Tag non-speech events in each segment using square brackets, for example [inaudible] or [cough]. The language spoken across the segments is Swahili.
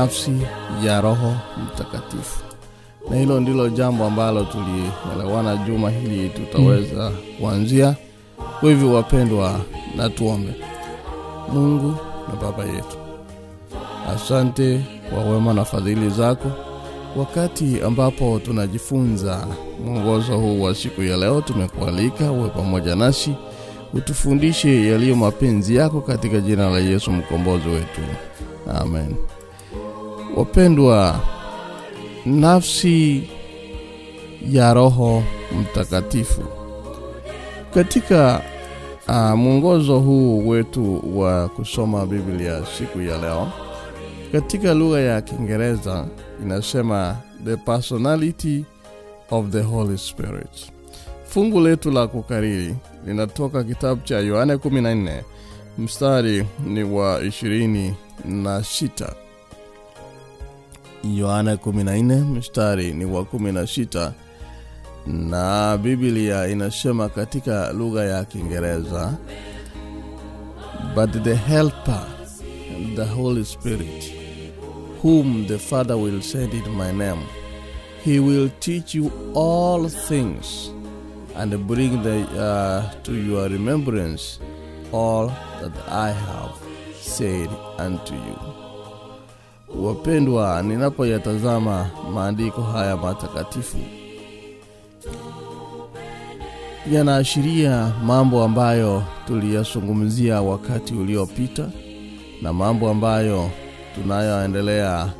nafsi ya Roho Mtakatifu, na hilo ndilo jambo ambalo tulielewana juma hili tutaweza kuanzia. Kwa hivyo, wapendwa, na tuombe. Mungu na Baba yetu, asante kwa wema na fadhili zako wakati ambapo tunajifunza mwongozo huu wa siku ya leo, tumekualika uwe pamoja nasi, utufundishe yaliyo mapenzi yako katika jina la Yesu mkombozi wetu, amen. Wapendwa, nafsi ya Roho Mtakatifu katika uh, mwongozo huu wetu wa kusoma Biblia siku ya leo katika lugha ya Kiingereza inasema the personality of the Holy Spirit. Fungu letu la kukariri linatoka kitabu cha Yohane 14 mstari ni wa 26. Yohane 14 mstari ni wa 16, na Biblia inasema katika lugha ya Kiingereza but the helper the Holy Spirit whom the Father will send in my name. He will teach you all things and bring the, uh, to your remembrance all that I have said unto you. Wapendwa, ninapoyatazama maandiko haya matakatifu yanaashiria mambo ambayo tuliyazungumzia wakati uliopita na mambo ambayo tunayoendelea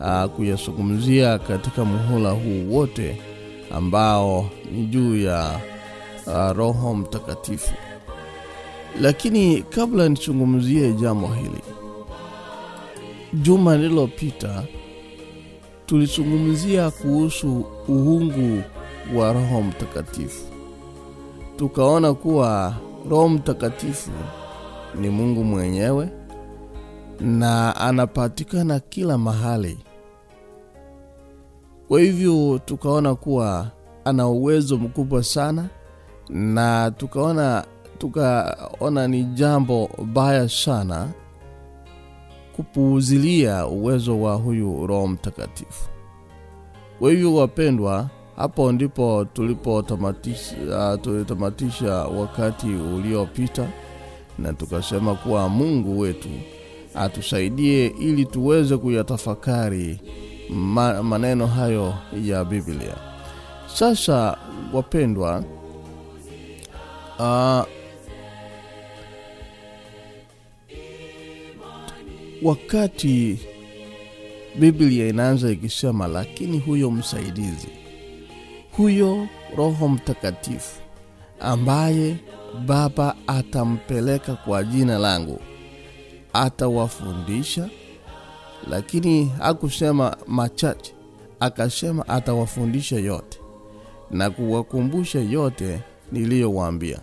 uh, kuyazungumzia katika muhula huu wote ambao ni juu ya uh, Roho Mtakatifu. Lakini kabla nizungumzie jambo hili, juma lililopita tulizungumzia kuhusu uhungu wa Roho Mtakatifu, tukaona kuwa Roho Mtakatifu ni Mungu mwenyewe na anapatikana kila mahali. Kwa hivyo tukaona kuwa ana uwezo mkubwa sana, na tukaona tukaona ni jambo baya sana kupuuzilia uwezo wa huyu Roho Mtakatifu. Kwa hivyo wapendwa, hapo ndipo tulipotamatisha tulitamatisha wakati uliopita, na tukasema kuwa Mungu wetu atusaidie ili tuweze kuyatafakari ma, maneno hayo ya Biblia. Sasa wapendwa, uh, wakati Biblia inaanza ikisema, lakini huyo msaidizi, huyo Roho Mtakatifu ambaye Baba atampeleka kwa jina langu atawafundisha, lakini hakusema machache, akasema atawafundisha yote na kuwakumbusha yote niliyowaambia.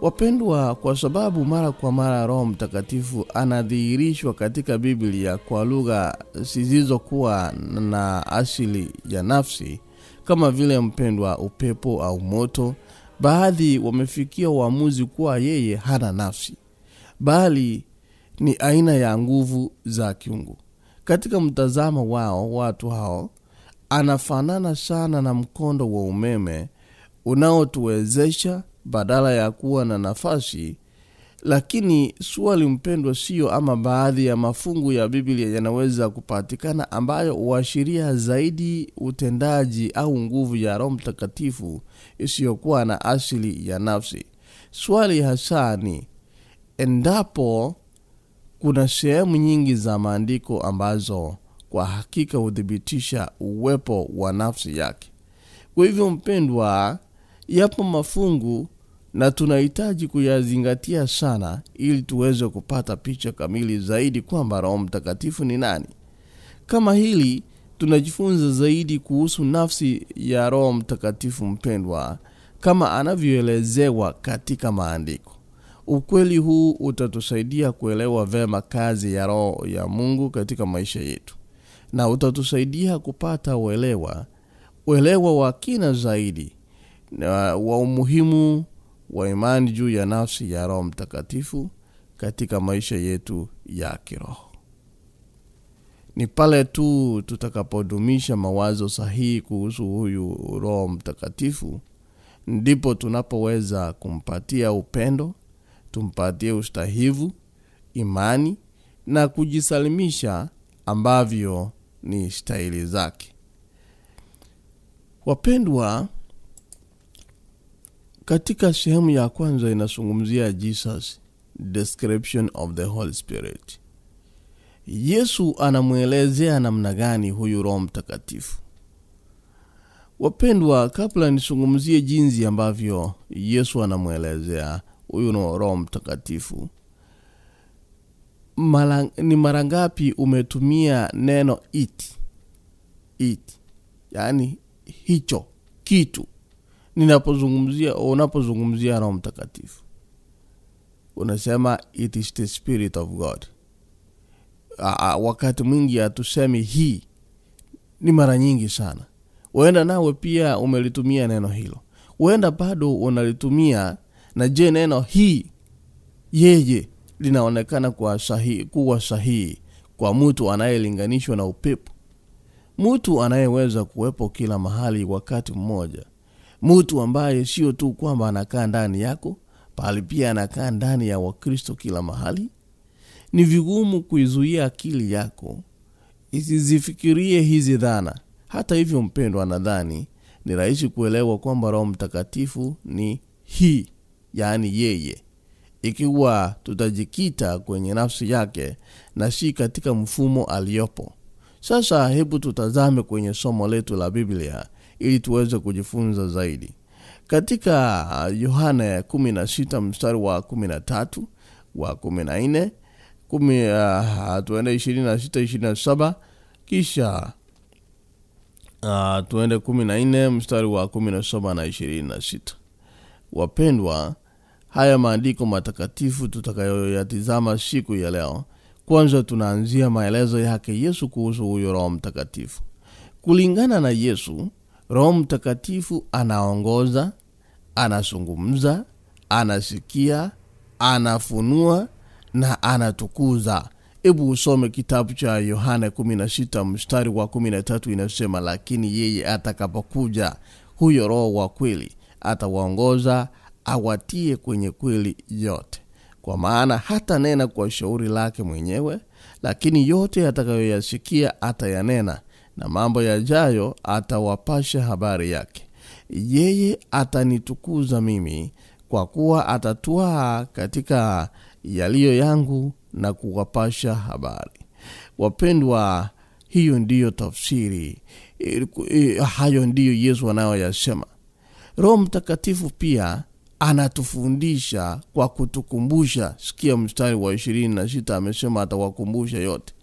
Wapendwa, kwa sababu mara kwa mara Roho Mtakatifu anadhihirishwa katika Biblia kwa lugha zisizokuwa na asili ya nafsi, kama vile mpendwa, upepo au moto, baadhi wamefikia uamuzi kuwa yeye hana nafsi, bali ni aina ya nguvu za kiungu. Katika mtazamo wao, watu hao anafanana sana na mkondo wa umeme unaotuwezesha badala ya kuwa na nafasi. Lakini swali mpendwa, sio ama baadhi ya mafungu ya Biblia yanaweza kupatikana ambayo huashiria zaidi utendaji au nguvu ya Roho Mtakatifu isiyokuwa na asili ya nafsi. Swali hasa ni endapo kuna sehemu nyingi za maandiko ambazo kwa hakika huthibitisha uwepo wa nafsi yake. Kwa hivyo, mpendwa, yapo mafungu na tunahitaji kuyazingatia sana, ili tuweze kupata picha kamili zaidi kwamba Roho Mtakatifu ni nani. Kama hili tunajifunza zaidi kuhusu nafsi ya Roho Mtakatifu, mpendwa, kama anavyoelezewa katika maandiko. Ukweli huu utatusaidia kuelewa vema kazi ya Roho ya Mungu katika maisha yetu, na utatusaidia kupata uelewa uelewa wa kina zaidi wa umuhimu wa imani juu ya nafsi ya Roho Mtakatifu katika maisha yetu ya kiroho. ni pale tu tutakapodumisha mawazo sahihi kuhusu huyu roho mtakatifu ndipo tunapoweza kumpatia upendo tumpatie ustahivu imani na kujisalimisha ambavyo ni stahili zake wapendwa katika sehemu ya kwanza inazungumzia jesus description of the holy spirit. Yesu anamwelezea namna gani huyu roho mtakatifu. Wapendwa kabla nisungumzie jinsi ambavyo yesu anamwelezea huyu no roho mtakatifu Malang, ni mara ngapi umetumia neno it? It yaani hicho kitu ninapozungumzia unapozungumzia roho mtakatifu unasema it is the spirit of god. Aa, wakati mwingi hatusemi hii ni mara nyingi sana. Uenda nawe pia umelitumia neno hilo. Uenda bado unalitumia na je neno hii yeye linaonekana kuwa sahihi, kuwa sahihi kwa mtu anayelinganishwa na upepo? Mtu anayeweza kuwepo kila mahali wakati mmoja mtu ambaye sio tu kwamba anakaa ndani yako bali pia anakaa ndani ya wakristo kila mahali. Ni vigumu kuizuia akili yako isizifikirie hizi dhana. Hata hivyo mpendwa nadhani ni rahisi kuelewa kwamba roho mtakatifu ni hii yaani yeye. Ikiwa tutajikita kwenye nafsi yake na si katika mfumo aliyopo. Sasa hebu tutazame kwenye somo letu la biblia ili tuweze kujifunza zaidi. Katika yohana 16 mstari wa 13 wa 14 kumi uh, tuende 26 27 kisha uh, tuende 14 mstari wa 17 na 26 wapendwa haya maandiko matakatifu tutakayoyatizama siku ya leo kwanza tunaanzia maelezo yake yesu kuhusu huyo roho mtakatifu. Kulingana na yesu roho mtakatifu anaongoza anazungumza anasikia anafunua na anatukuza. Hebu usome kitabu cha yohana 16 mstari wa 13 inasema lakini yeye atakapokuja huyo roho wa kweli atawaongoza awatie kwenye kweli yote. Kwa maana hata nena kwa shauri lake mwenyewe lakini yote atakayoyasikia atayanena na mambo yajayo atawapasha habari yake. Yeye atanitukuza mimi kwa kuwa atatwaa katika yaliyo yangu na kuwapasha habari. Wapendwa hiyo ndiyo tafsiri. Hayo ndiyo yesu anayoyasema. Roho mtakatifu pia anatufundisha kwa kutukumbusha. Sikia mstari wa ishirini na sita amesema atawakumbusha yote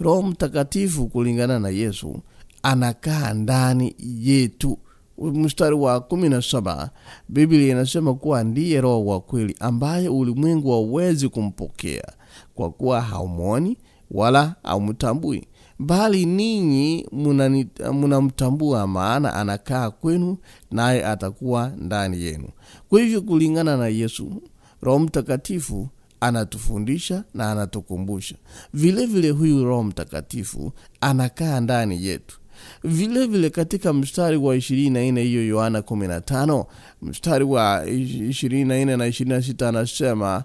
roho mtakatifu kulingana na yesu anakaa ndani yetu. Mstari wa kumi na saba biblia inasema kuwa ndiye roho wa kweli ambaye ulimwengu hauwezi kumpokea kwa kuwa haumwoni wala haumtambui. Bali ninyi mnamtambua maana anakaa kwenu naye atakuwa ndani yenu. Kwa hivyo kulingana na yesu roho mtakatifu anatufundisha na anatukumbusha. Vile vile huyu roho mtakatifu anakaa ndani yetu. Vile vile katika mstari wa 24 hiyo yohana 15 mstari wa 24 na 26 anasema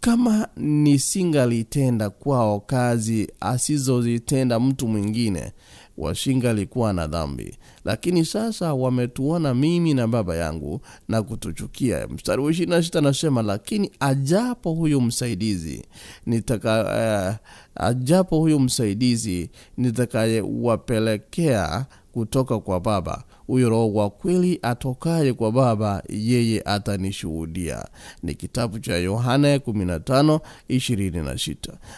kama nisingalitenda kwao kazi asizozitenda mtu mwingine wasingalikuwa na dhambi. Lakini sasa wametuona mimi na baba yangu na kutuchukia. Mstari wa ishirini na sita anasema lakini ajapo huyu msaidizi nitaka uh, ajapo huyu msaidizi nitakayewapelekea kutoka kwa baba. Huyo roho wa kweli atokaye kwa baba yeye atanishuhudia. Ni kitabu cha yohana 15 26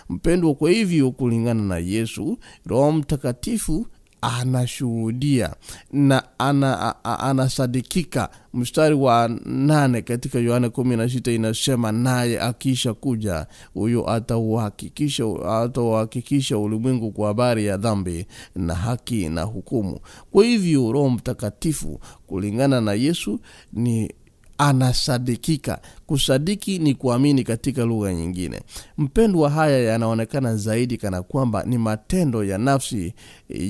mpendwa kwa hivyo kulingana na yesu roho mtakatifu anashuhudia na ana, a, anasadikika. Mstari wa nane katika yohane kumi na sita inasema naye akisha kuja huyo atauhakikisha atauhakikisha ulimwengu kwa habari ya dhambi na haki na hukumu. Kwa hivyo roho mtakatifu kulingana na yesu ni anasadikika. Kusadiki ni kuamini katika lugha nyingine. Mpendwa haya yanaonekana zaidi kana kwamba ni matendo ya nafsi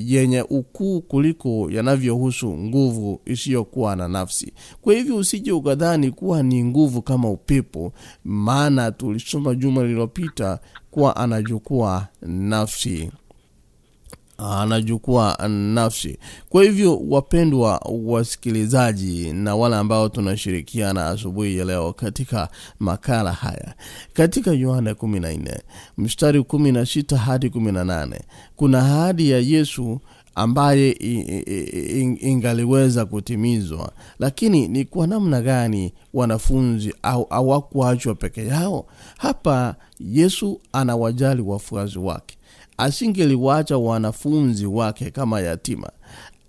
yenye ukuu kuliko yanavyohusu nguvu isiyokuwa na nafsi. Kwa hivyo usije ukadhani kuwa ni nguvu kama upepo maana tulisoma juma lililopita kuwa anajukua nafsi anachukua nafsi. Kwa hivyo wapendwa wasikilizaji na wale ambao tunashirikiana asubuhi ya leo katika makala haya. Katika yohana 14 mstari 16 hadi 18 kuna ahadi ya yesu ambaye ingaliweza kutimizwa. Lakini ni kwa namna gani wanafunzi au hawakuachwa peke yao? Hapa yesu anawajali wafuazi wake asingeliwacha wanafunzi wake kama yatima.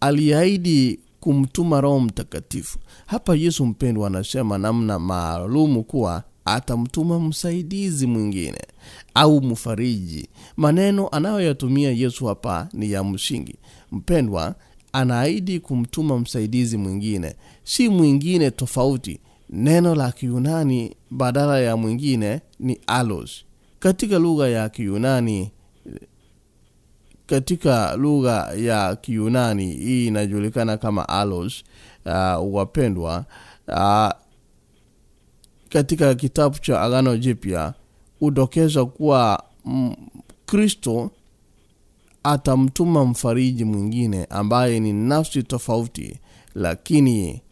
Aliahidi kumtuma roho mtakatifu. Hapa yesu mpendwa anasema namna maalumu kuwa atamtuma msaidizi mwingine au mfariji. Maneno anayoyatumia yesu hapa ni ya msingi. Mpendwa anaahidi kumtuma msaidizi mwingine. Si mwingine tofauti. Neno la kiyunani badala ya mwingine ni alos. Katika lugha ya kiyunani katika lugha ya kiunani hii inajulikana kama alos uh, wapendwa uh, katika kitabu cha agano jipya hudokeza kuwa kristo atamtuma mfariji mwingine ambaye ni nafsi tofauti lakini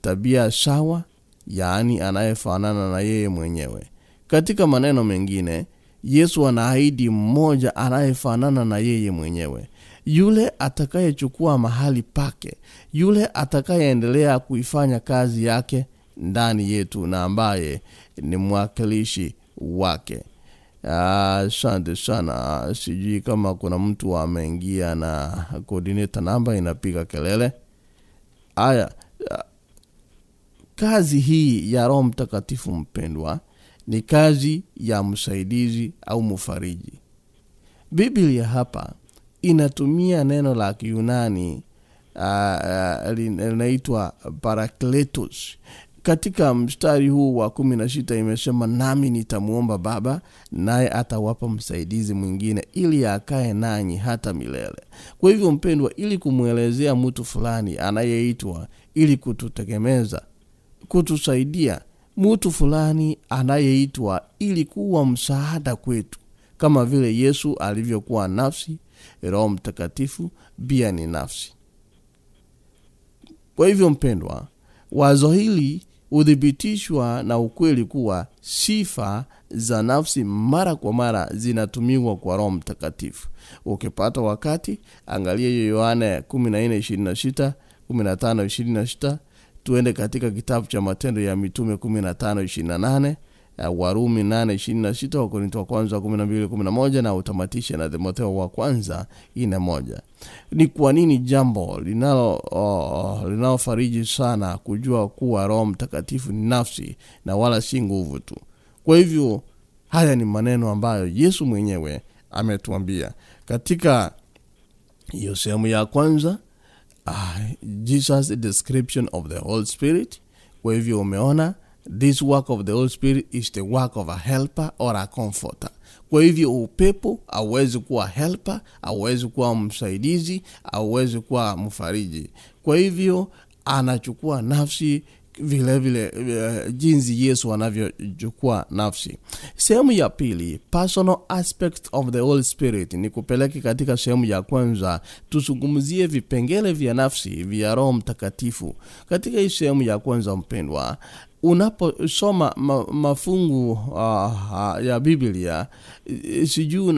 tabia sawa yaani anayefanana na yeye mwenyewe. Katika maneno mengine yesu anaahidi mmoja anayefanana na yeye mwenyewe. Yule atakayechukua mahali pake yule atakayeendelea kuifanya kazi yake ndani yetu na ambaye ni mwakilishi wake. Asante sana. Sijui kama kuna mtu ameingia na coordinator namba inapiga kelele. Aya, kazi hii ya roho mtakatifu mpendwa ni kazi ya msaidizi au mfariji. Biblia hapa inatumia neno la kiyunani uh, linaitwa parakletos. Katika mstari huu wa kumi na sita imesema nami nitamwomba baba naye atawapa msaidizi mwingine ili akae nanyi hata milele. Kwa hivyo mpendwa ili kumwelezea mtu fulani anayeitwa ili kututegemeza kutusaidia mtu fulani anayeitwa ili kuwa msaada kwetu kama vile yesu alivyokuwa nafsi roho mtakatifu pia ni nafsi. Kwa hivyo mpendwa wazo hili huthibitishwa na ukweli kuwa sifa za nafsi mara kwa mara zinatumiwa kwa roho mtakatifu. Ukipata wakati angalia yohana 1426 1526 tuende katika kitabu cha matendo ya mitume 1528 warumi 826 wakorinto wa kwanza 1211 na utamatishe na timotheo wa kwanza ine moja. Ni kwa nini jambo linalo oh, linalofariji sana kujua kuwa roho mtakatifu ni nafsi na wala si nguvu tu? Kwa hivyo haya ni maneno ambayo yesu mwenyewe ametuambia. Katika hiyo sehemu ya kwanza uh, jesus description of the holy spirit. Kwa hivyo umeona this work of the holy spirit is the work of a helper or a comforter. Kwa hivyo upepo auwezi kuwa helper auwezi kuwa msaidizi auwezi kuwa mfariji. Kwa hivyo anachukua nafsi vile vile uh, jinsi yesu anavyochukua nafsi. Sehemu ya pili personal aspect of the holy spirit. Ni kupeleke katika sehemu ya kwanza tuzungumzie vipengele vya nafsi vya roho mtakatifu. Katika hii sehemu ya kwanza mpendwa unaposoma ma, mafungu uh, ya biblia sijuu uh,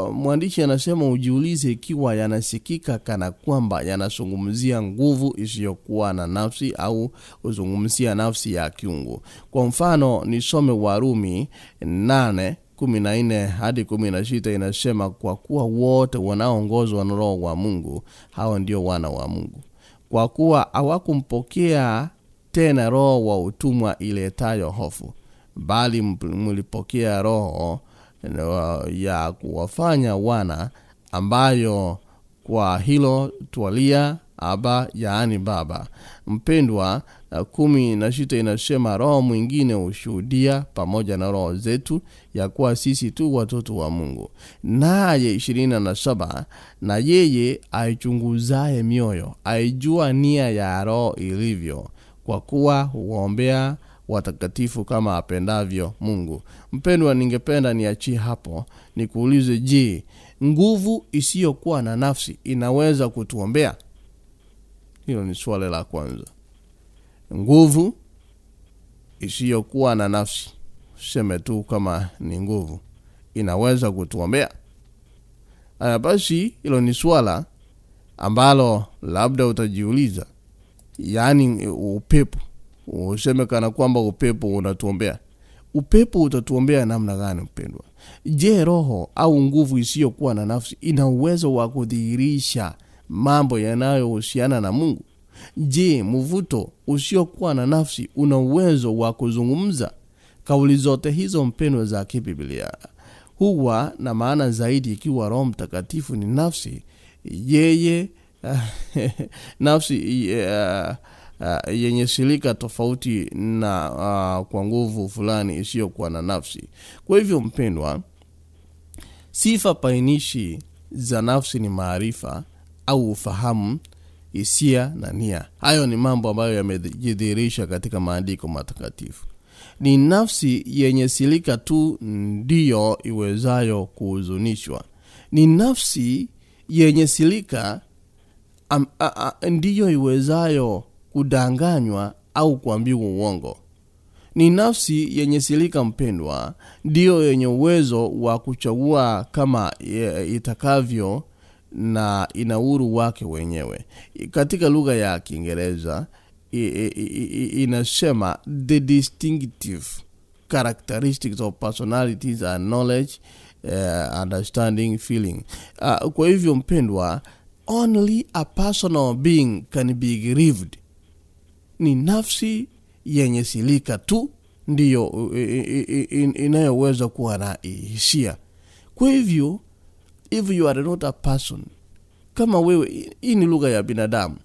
uh, mwandishi anasema ujiulize ikiwa yanasikika kana kwamba yanazungumzia nguvu isiyokuwa na nafsi au kuzungumzia nafsi ya kiungu. Kwa mfano nisome warumi nane kumi na nne hadi kumi na sita inasema kwa kuwa wote wanaoongozwa na roho wa mungu hao ndio wana wa mungu. Kwa kuwa hawakumpokea tena roho wa utumwa iletayo hofu bali mlipokea roho ya kuwafanya wana ambayo kwa hilo twalia aba yaani baba. Mpendwa kumi na sita inasema roho mwingine hushuhudia pamoja na roho zetu ya kuwa sisi tu watoto wa mungu. Naye ishirini na saba na yeye aichunguzaye mioyo aijua nia ya roho ilivyo kwa kuwa huwaombea watakatifu kama apendavyo mungu. Mpendwa ningependa niachie hapo nikuulize je nguvu isiyokuwa na nafsi inaweza kutuombea? Hilo ni swali la kwanza. Nguvu isiyokuwa na nafsi seme tu kama ni nguvu inaweza kutuombea? Aya basi hilo ni swala ambalo labda utajiuliza yaani upepo. Useme kana kwamba upepo unatuombea. Upepo utatuombea namna gani mpendwa? Je roho au nguvu isiyokuwa na nafsi ina uwezo wa kudhihirisha mambo yanayohusiana na mungu? Je mvuto usiokuwa na nafsi una uwezo wa kuzungumza? Kauli zote hizo mpendwa za kibiblia huwa na maana zaidi ikiwa roho mtakatifu ni nafsi. Yeye [laughs] nafsi uh, yenye silika tofauti na uh, kwa nguvu fulani isiyokuwa na nafsi. Kwa hivyo mpendwa sifa painishi za nafsi ni maarifa au ufahamu hisia na nia. Hayo ni mambo ambayo yamejidhirisha katika maandiko matakatifu. Ni nafsi yenye silika tu ndiyo iwezayo kuhuzunishwa. Ni nafsi yenye silika am, a, a, ndiyo iwezayo kudanganywa au kuambiwa uongo. Ni nafsi yenye silika mpendwa ndiyo yenye uwezo wa kuchagua kama e, itakavyo na inauru wake wenyewe. Katika lugha ya kiingereza inasema the distinctive characteristics of personalities and knowledge uh, understanding feeling. Uh, kwa hivyo mpendwa only a personal being can be grieved. Ni nafsi yenye silika tu ndiyo inayoweza kuwa na hisia. Kwa hivyo if you are not a person kama wewe hii ni lugha ya binadamu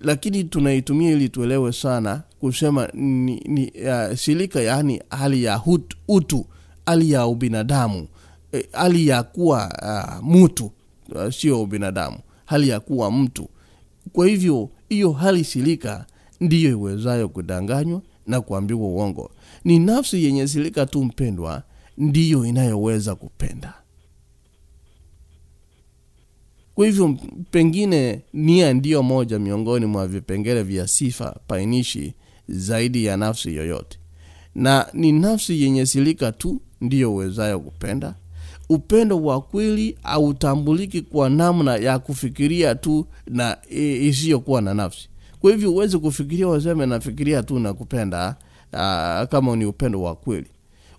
lakini tunaitumia ili tuelewe sana kusema ni, ni uh, silika yaani hali ya hut, utu hali ya ubinadamu e, hali ya kuwa uh, mutu, uh, sio ubinadamu hali ya kuwa mtu. Kwa hivyo hiyo hali silika ndiyo iwezayo kudanganywa na kuambiwa uongo. Ni nafsi yenye silika tu mpendwa ndiyo inayoweza kupenda. Kwa hivyo pengine nia ndiyo moja miongoni mwa vipengele vya sifa painishi zaidi ya nafsi yoyote. Na ni nafsi yenye silika tu ndiyo uwezayo kupenda upendo wa kweli hautambuliki kwa namna ya kufikiria tu na isiyokuwa na nafsi. Kwa hivyo uweze kufikiria waseme nafikiria tu na kupenda a, kama ni upendo wa kweli.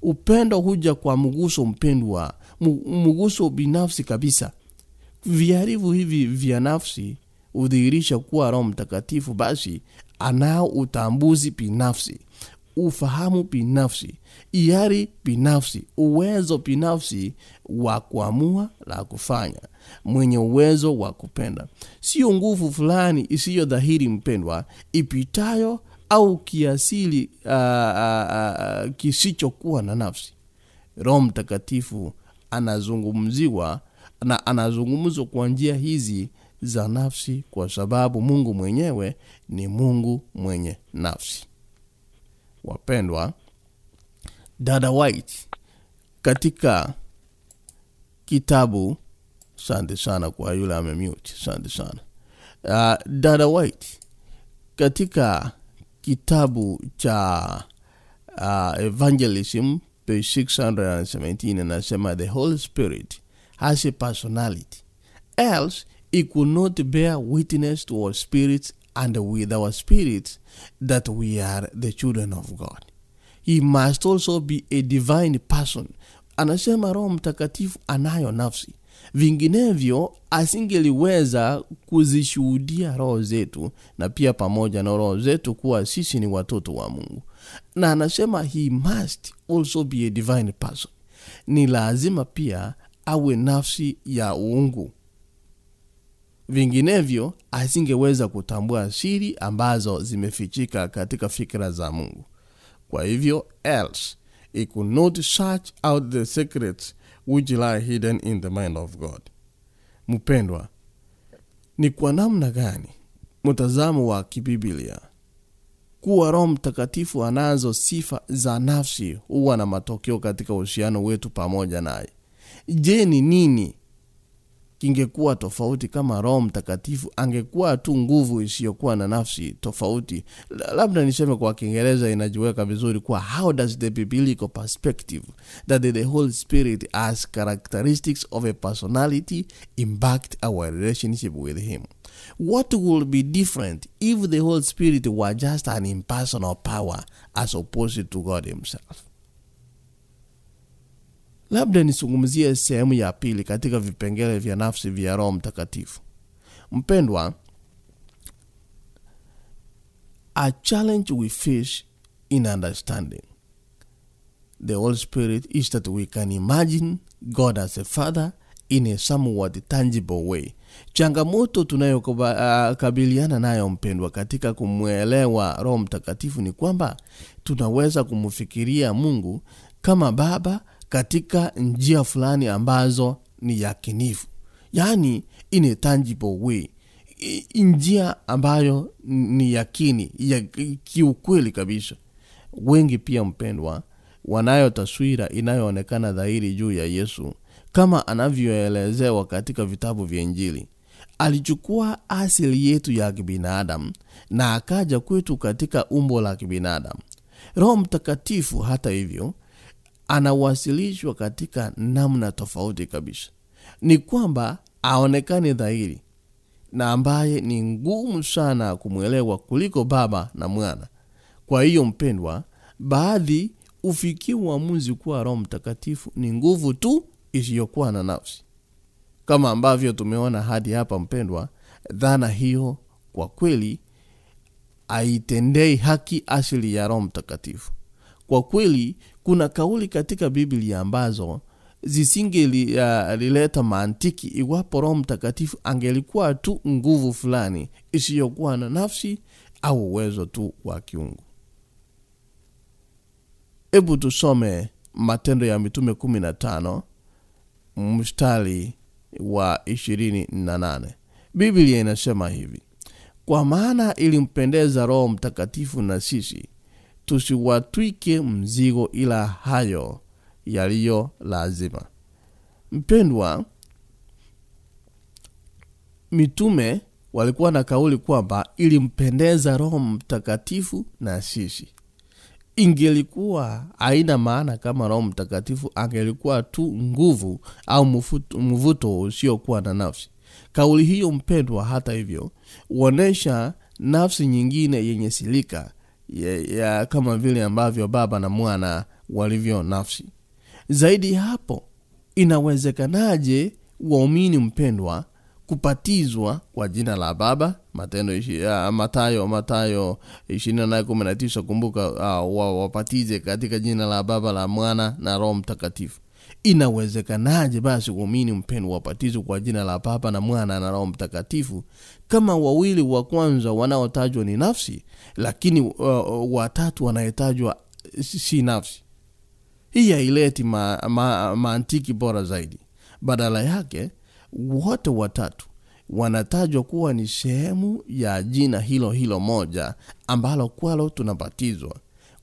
Upendo huja kwa mguso mpendwa mguso binafsi kabisa. Viharivu hivi vya nafsi hudhihirisha kuwa roho mtakatifu basi anao utambuzi binafsi ufahamu binafsi iari binafsi uwezo binafsi wa kuamua la kufanya mwenye uwezo wa kupenda. Sio nguvu fulani isiyo dhahiri mpendwa ipitayo au kiasili uh, uh, uh, kisichokuwa na nafsi. Roho mtakatifu anazungumziwa na anazungumzwa kwa njia hizi za nafsi kwa sababu mungu mwenyewe ni mungu mwenye nafsi wapendwa dada white katika kitabu sante sana kwa yule amemute sante sana. Uh, dada white katika kitabu cha uh, evangelism page 617 anasema the holy spirit has a personality. Else he could not bear witness to our spirits and with our spirits that we are the children of god. He must also be a divine person. Anasema roho mtakatifu anayo nafsi. Vinginevyo asingeliweza kuzishuhudia roho zetu na pia pamoja na roho zetu kuwa sisi ni watoto wa mungu. Na anasema he must also be a divine person. Ni lazima pia awe nafsi ya uungu vinginevyo asingeweza kutambua siri ambazo zimefichika katika fikra za mungu. Kwa hivyo else he could not search out the secrets which lie hidden in the mind of god. Mpendwa ni kwa namna gani mtazamo wa kibiblia kuwa roho mtakatifu anazo sifa za nafsi huwa na matokeo katika uhusiano wetu pamoja naye? Je ni nini kingekuwa tofauti kama roho mtakatifu angekuwa tu nguvu isiyokuwa na nafsi tofauti. Labda niseme kwa kiingereza inajiweka vizuri kuwa how does the biblical perspective that the holy spirit as characteristics of a personality impact our relationship with him? What will be different if the holy spirit were just an impersonal power as opposed to god himself labda nisungumzie sehemu ya pili katika vipengele vya nafsi vya roho mtakatifu. Mpendwa a challenge we face in understanding. The holy spirit is that we can imagine god as a father in a somewhat tangible way. Changamoto tunayokabiliana uh, nayo mpendwa katika kumwelewa roho mtakatifu ni kwamba tunaweza kumfikiria mungu kama baba katika njia fulani ambazo ni yakinifu. Yaani in a tangible way. Njia ambayo ni yakini ya kiukweli kabisa. Wengi pia mpendwa wanayo taswira inayoonekana dhahiri juu ya yesu. Kama anavyoelezewa katika vitabu vya injili alichukua asili yetu ya kibinadamu na akaja kwetu katika umbo la kibinadamu. Roho mtakatifu hata hivyo anawasilishwa katika namna tofauti kabisa. Ni kwamba aonekane dhahiri na ambaye ni ngumu sana kumwelewa kuliko baba na mwana. Kwa hiyo mpendwa baadhi ufikia uamuzi kuwa roho mtakatifu ni nguvu tu isiyokuwa na nafsi. Kama ambavyo tumeona hadi hapa mpendwa dhana hiyo kwa kweli aitendei haki asili ya roho mtakatifu kwa kweli kuna kauli katika biblia ambazo zisingelileta uh, mantiki iwapo roho mtakatifu angelikuwa tu nguvu fulani isiyokuwa na nafsi au uwezo tu wa kiungu. Hebu tusome matendo ya mitume 15 mstari wa 28 biblia inasema hivi kwa maana ilimpendeza roho mtakatifu na sisi tusiwatwike mzigo ila hayo yaliyo lazima. Mpendwa mitume walikuwa na kauli kwamba ilimpendeza roho mtakatifu na sisi. Ingelikuwa haina maana kama roho mtakatifu angelikuwa tu nguvu au mvuto, usiokuwa na nafsi. Kauli hiyo mpendwa hata hivyo huonyesha nafsi nyingine yenye silika ya, ya kama vile ambavyo baba na mwana walivyo nafsi. Zaidi ya hapo inawezekanaje waumini mpendwa kupatizwa kwa jina la baba? Matendo ishi, uh, matayo matayo 2819 kumbuka uh, wapatize katika jina la baba la mwana na roho mtakatifu inawezekanaje basi waumini mpendwa wapatizwe kwa jina la papa na mwana na roho mtakatifu kama wawili wa kwanza wanaotajwa ni nafsi lakini uh, watatu wanayetajwa si nafsi? Hii haileti ma, ma, maantiki bora zaidi. Badala yake wote watatu wanatajwa kuwa ni sehemu ya jina hilo hilo moja ambalo kwalo tunabatizwa.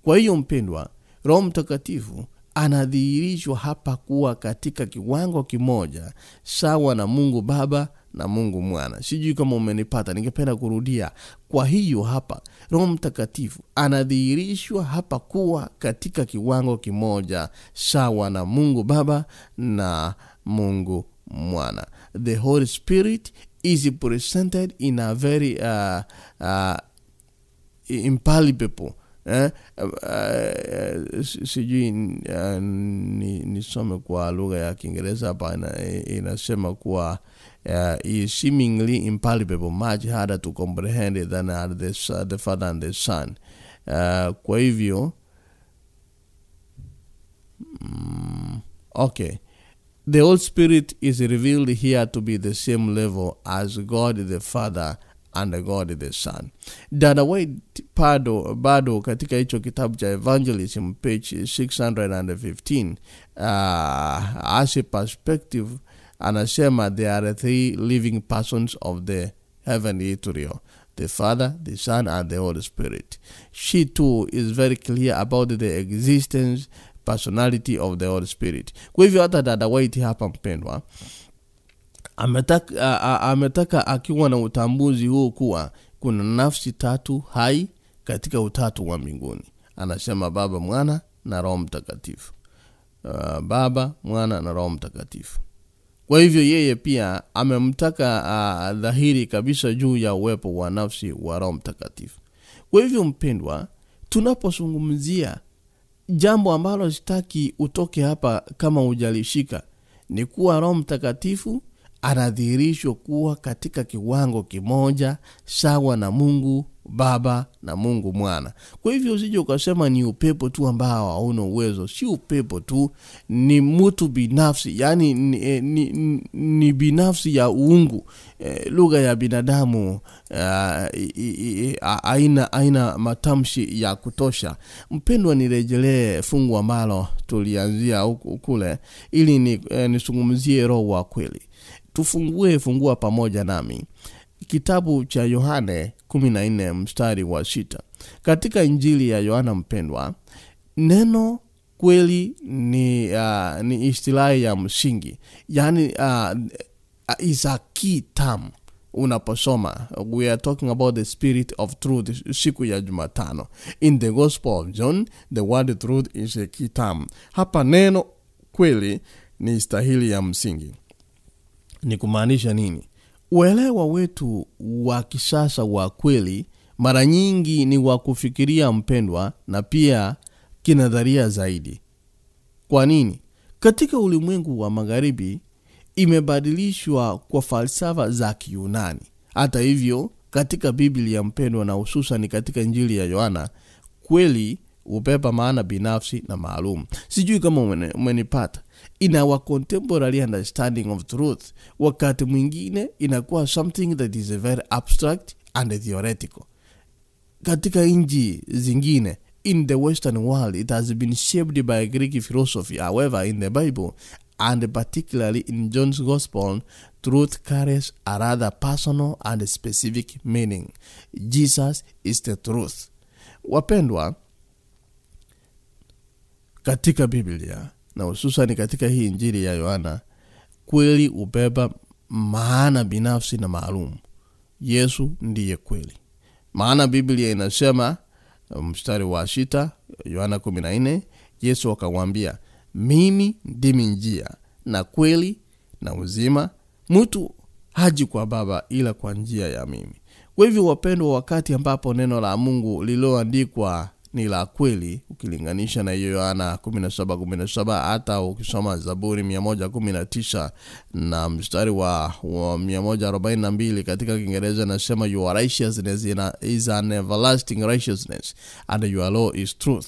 Kwa hiyo mpendwa roho mtakatifu anadhihirishwa hapa kuwa katika kiwango kimoja sawa na mungu baba na mungu mwana. Sijui kama umenipata ningependa kurudia. Kwa hiyo hapa roho mtakatifu anadhihirishwa hapa kuwa katika kiwango kimoja sawa na mungu baba na mungu mwana. The holy spirit is presented in a very uh, uh, impalpable eh? uh, uh, sijui uh, nisome ni kwa lugha ya kiingereza hapa ina, inasema kuwa uh, is seemingly impalpable much harder to comprehend than are the, the father and the son uh, kwa hivyo mm, okay the Holy Spirit is revealed here to be the same level as God the Father and God the Son. Dada White bado, bado katika hicho kitabu cha Evangelism page 615 uh, as a perspective anasema there are three living persons of the heavenly trio the Father, the Son, and the Holy Spirit. She too is very clear about the existence personality of the Holy Spirit. Kwa hivyo hata dada White hapa mpendwa ametaka, ametaka akiwa na utambuzi huu kuwa kuna nafsi tatu hai katika utatu wa mbinguni. Anasema Baba, Mwana na Roho Mtakatifu. Uh, Baba, Mwana na Roho Mtakatifu. Kwa hivyo yeye pia amemtaka uh, dhahiri kabisa juu ya uwepo wa nafsi wa Roho Mtakatifu. Kwa hivyo mpendwa, tunapozungumzia jambo ambalo sitaki utoke hapa kama ujalishika ni kuwa Roho Mtakatifu anadhihirishwa kuwa katika kiwango kimoja sawa na Mungu Baba na Mungu Mwana. Kwa hivyo usije ukasema ni upepo tu ambao hauna uwezo. Si upepo tu, ni mtu binafsi, yaani ni, ni, ni, ni binafsi ya uungu. E, lugha ya binadamu aina aina matamshi ya kutosha. Mpendwa, nirejelee fungu ambalo tulianzia kule, ili ni, e, nisungumzie roho wa kweli. Tufungue fungua pamoja nami. Kitabu cha Yohane 14 mstari wa sita. Katika Injili ya Yohana mpendwa, neno kweli ni, uh, ni istilahi ya msingi, yaani uh, is tam unaposoma we are talking about the spirit of truth siku ya jumatano. In the gospel of john the word truth is a key term. Hapa neno kweli ni stahili ya msingi ni kumaanisha nini uelewa wetu wa kisasa wa kweli mara nyingi ni wa kufikiria mpendwa na pia kinadharia zaidi kwa nini katika ulimwengu wa magharibi imebadilishwa kwa falsafa za Kiyunani. Hata hivyo, katika Biblia mpendwa, na hususan katika njili ya Yohana, kweli hupepa maana binafsi na maalum. Sijui kama umenipata. In our contemporary understanding of truth, wakati mwingine inakuwa something that is very abstract and theoretical. Katika nchi zingine in the western world it has been shaped by Greek philosophy. However, in the Bible and particularly in John's Gospel, truth carries a rather personal and specific meaning. Jesus is the truth. Wapendwa, katika Biblia na hususani katika hii Injili ya Yohana, kweli hubeba maana binafsi na maalum. Yesu ndiye kweli, maana Biblia inasema mstari wa shita Yohana 14, Yesu akamwambia mimi ndimi njia na kweli na uzima, mtu haji kwa Baba ila kwa njia ya mimi. Kwa hivyo, wapendwa, wakati ambapo neno la Mungu lililoandikwa ni la kweli, ukilinganisha na hiyo Yohana 17:17 hata ukisoma Zaburi 119 na mstari wa, wa 142 katika Kiingereza nasema your righteousness is an everlasting righteousness and your law is truth.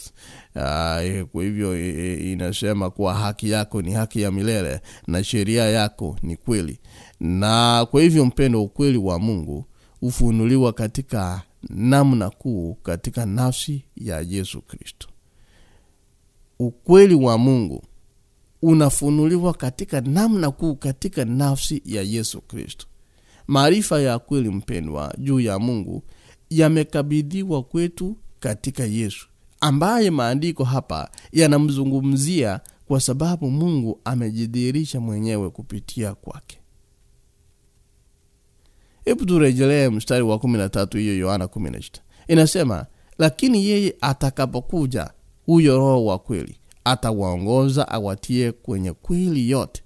Uh, kwa hivyo inasema kuwa haki yako ni haki ya milele na sheria yako ni kweli. Na kwa hivyo mpendo, ukweli wa Mungu ufunuliwa katika namna kuu katika nafsi ya Yesu Kristo. Ukweli wa Mungu unafunuliwa katika namna kuu katika nafsi ya Yesu Kristo. Maarifa ya kweli mpendwa, juu ya Mungu yamekabidhiwa kwetu katika Yesu ambaye maandiko hapa yanamzungumzia kwa sababu Mungu amejidhihirisha mwenyewe kupitia kwake. Hebu turejelee mstari wa 13 hiyo Yohana 16. Inasema, lakini yeye atakapokuja huyo Roho wa kweli atawaongoza awatie kwenye kweli yote,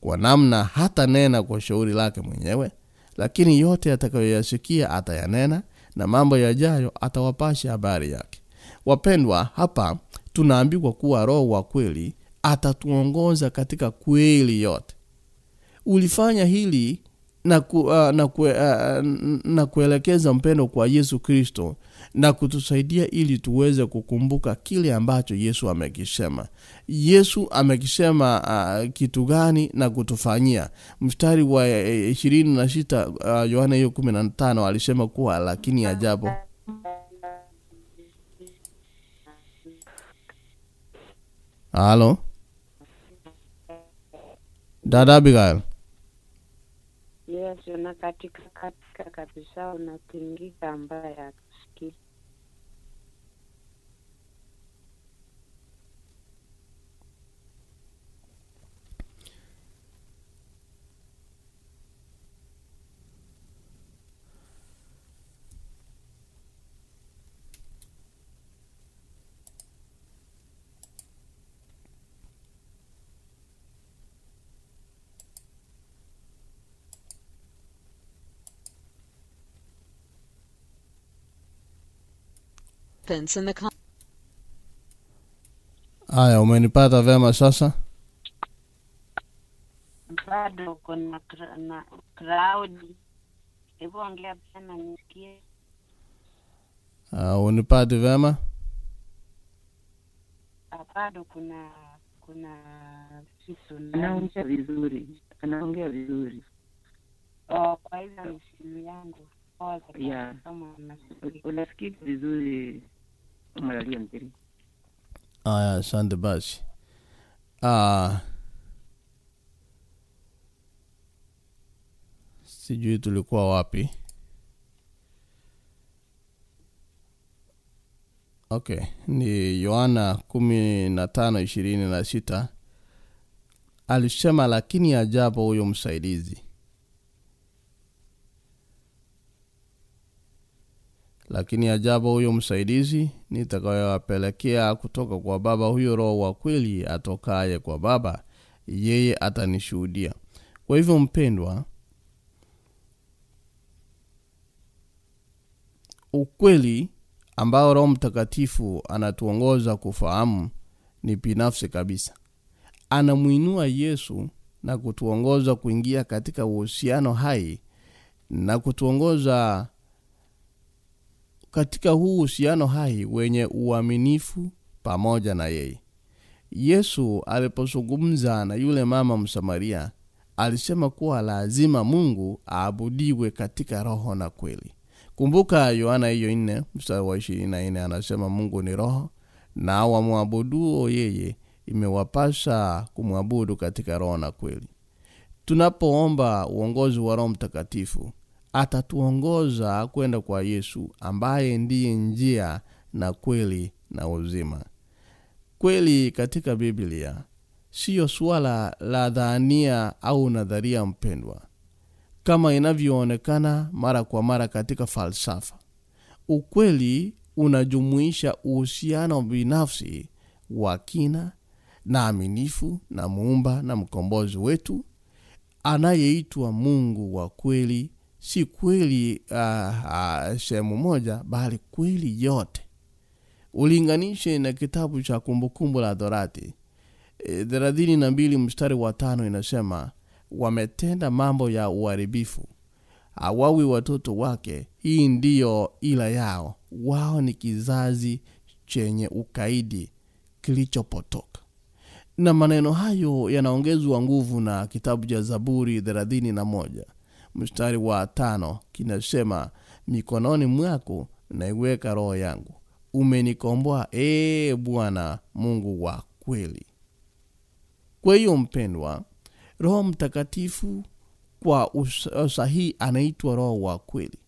kwa namna hata nena kwa shauri lake mwenyewe, lakini yote atakayoyasikia atayanena na mambo yajayo atawapasha habari yake. Wapendwa, hapa tunaambiwa kuwa Roho wa kweli atatuongoza katika kweli yote. Ulifanya hili na, ku, uh, na, ku, uh, na kuelekeza mpendo kwa yesu kristo na kutusaidia ili tuweze kukumbuka kile ambacho yesu amekisema. Yesu amekisema uh, kitu gani na kutufanyia? Mstari wa ishirini na sita uh, yohana hiyo kumi na tano alisema kuwa lakini ajabu. Halo? Dada abigail Yes, unakatika katika kabisa, unatingika ambaye haya umenipata vyema sasa Bado uko na crowd. Hebu ongea tena nisikie. uh, unipati vyema Ah, Bado kuna kuna kitu ndani. anaongea vizuri anaongea vizuri Oh, kwa hivyo ni simu yangu. Oh, Yeah. kama unasikia. unasikika vizuri malalia Aya, asante basi sijui tulikuwa wapi. Okay ni yohana kumi na tano ishirini na sita alisema lakini ajapo huyo msaidizi lakini ajabu huyo msaidizi nitakayowapelekea kutoka kwa baba huyo roho wa kweli atokaye kwa baba yeye atanishuhudia. Kwa hivyo mpendwa ukweli ambao roho mtakatifu anatuongoza kufahamu ni binafsi kabisa. Anamwinua yesu na kutuongoza kuingia katika uhusiano hai na kutuongoza katika huu uhusiano hai wenye uaminifu pamoja na yeye. Yesu alipozungumza na yule mama msamaria alisema kuwa lazima mungu aabudiwe katika roho na kweli. Kumbuka yohana hiyo nne mstari wa ishirini na nne anasema mungu ni roho na wamwabuduo yeye imewapasha kumwabudu katika roho na kweli. Tunapoomba uongozi wa roho mtakatifu atatuongoza kwenda kwa yesu ambaye ndiye njia na kweli na uzima. Kweli katika biblia siyo suala la dhania au nadharia mpendwa. Kama inavyoonekana mara kwa mara katika falsafa ukweli unajumuisha uhusiano binafsi wa kina na aminifu na muumba na mkombozi wetu anayeitwa mungu wa kweli si kweli uh, uh, sehemu moja bali kweli yote. Ulinganishe na kitabu cha kumbukumbu la dhorati thelathini e, na mbili mstari wa tano inasema wametenda mambo ya uharibifu. Awawi watoto wake. Hii ndiyo ila yao. Wao ni kizazi chenye ukaidi kilichopotoka. Na maneno hayo yanaongezwa nguvu na kitabu cha zaburi thelathini na moja mstari wa tano kinasema mikononi mwako naiweka roho yangu. Umenikomboa ee bwana mungu wa kweli. Kwa hiyo mpendwa roho mtakatifu kwa usahihi anaitwa roho wa kweli.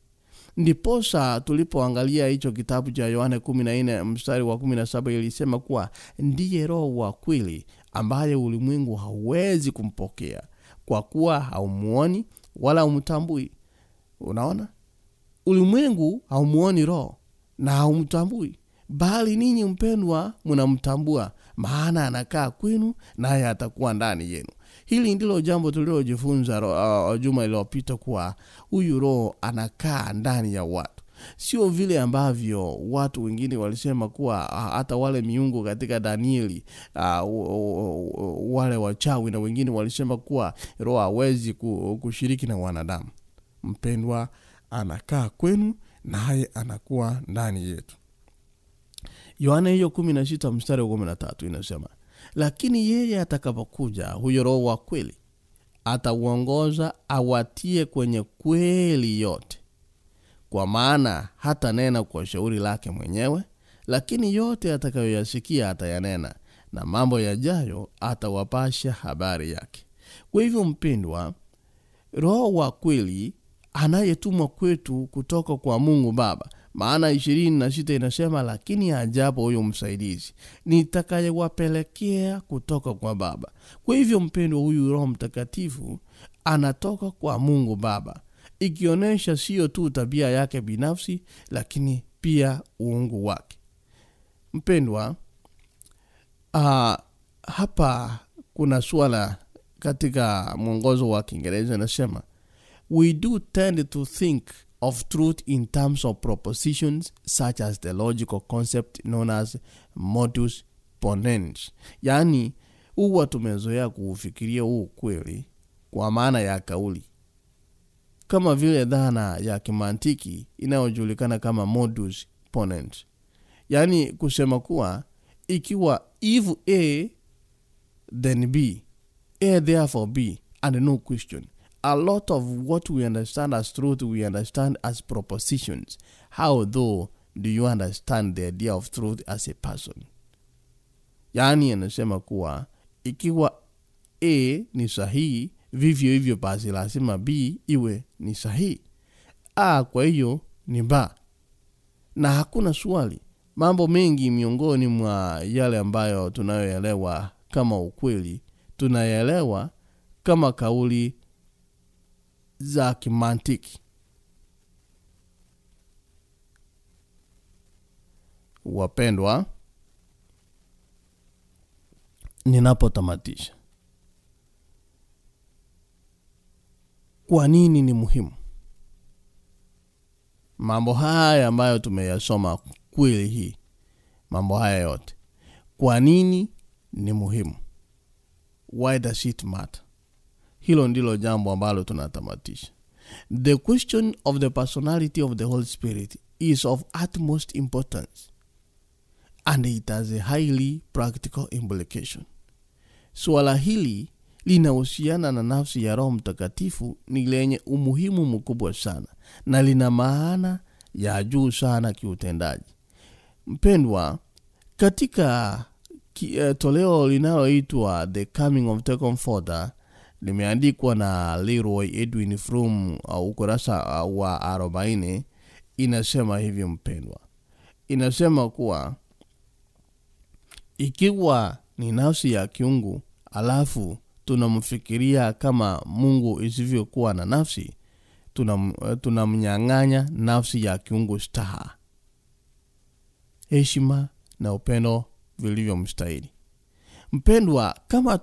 Ndiposa tulipoangalia hicho kitabu cha yohane 14 mstari wa 17 ilisema kuwa ndiye roho wa kweli ambaye ulimwengu hauwezi kumpokea kwa kuwa haumuoni wala umtambui. Unaona? Ulimwengu haumuoni roho na haumtambui. Bali ninyi mpendwa mnamtambua maana anakaa kwenu naye atakuwa ndani yenu. Hili ndilo jambo tulilojifunza uh, juma iliyopita kuwa huyu roho anakaa ndani ya watu sio vile ambavyo watu wengine walisema kuwa ah, hata wale miungu katika danieli uh, wale wachawi na wengine walisema kuwa roho hawezi ku- kushiriki na wanadamu. Mpendwa anakaa kwenu naye anakuwa ndani yetu. Yohana hiyo kumi na sita mstari wa kumi na tatu inasema lakini yeye atakapokuja huyo roho wa kweli atauongoza awatie kwenye kweli yote kwa maana hata nena kwa shauri lake mwenyewe lakini yote atakayoyasikia atayanena na mambo yajayo atawapasha habari yake. Kwa hivyo mpindwa roho wa kweli anayetumwa kwetu kutoka kwa mungu baba maana ishirini na sita inasema lakini ajapo huyo msaidizi nitakayewapelekea kutoka kwa baba. Kwa hivyo mpendwa huyu roho mtakatifu anatoka kwa mungu baba ikionyesha sio tu tabia yake binafsi lakini pia uungu wake. Mpendwa uh, hapa kuna swala katika mwongozo wa kiingereza inasema we do tend to think of truth in terms of propositions such as the logical concept known as modus ponens. Yaani huwa tumezoea kuufikiria huu kweli kwa maana ya kauli kama vile dhana ya kimantiki inayojulikana kama modus ponens. Yaani kusema kuwa ikiwa if a then b. A therefore b and no question. A lot of what we understand as truth we understand as propositions. How though do you understand the idea of truth as a person? Yaani anasema kuwa ikiwa a ni sahihi vivyo hivyo basi lazima b iwe ni sahihi. A kwa hiyo ni ba. Na hakuna swali. Mambo mengi miongoni mwa yale ambayo tunayoelewa kama ukweli tunayaelewa kama kauli za kimantiki. Wapendwa ninapotamatisha kwa nini ni muhimu. Mambo haya ambayo tumeyasoma kweli hii mambo haya yote kwa nini ni muhimu? Why does it matter? Hilo ndilo jambo ambalo tunatamatisha. The question of the personality of the holy spirit is of utmost importance and it has a highly practical implication. Suala hili linahusiana na nafsi ya roho mtakatifu ni lenye umuhimu mkubwa sana na lina maana ya juu sana kiutendaji. Mpendwa katika uh, toleo linaloitwa the coming of the limeandikwa na leroy edwin from uh, ukurasa uh, wa 40 inasema hivyo mpendwa. Inasema kuwa ikiwa ni nafsi ya kiungu alafu tunamfikiria kama mungu isivyokuwa na nafsi tunamnyang'anya tuna nafsi ya kiungu staha. Heshima na upendo vilivyomstahili. Mpendwa kama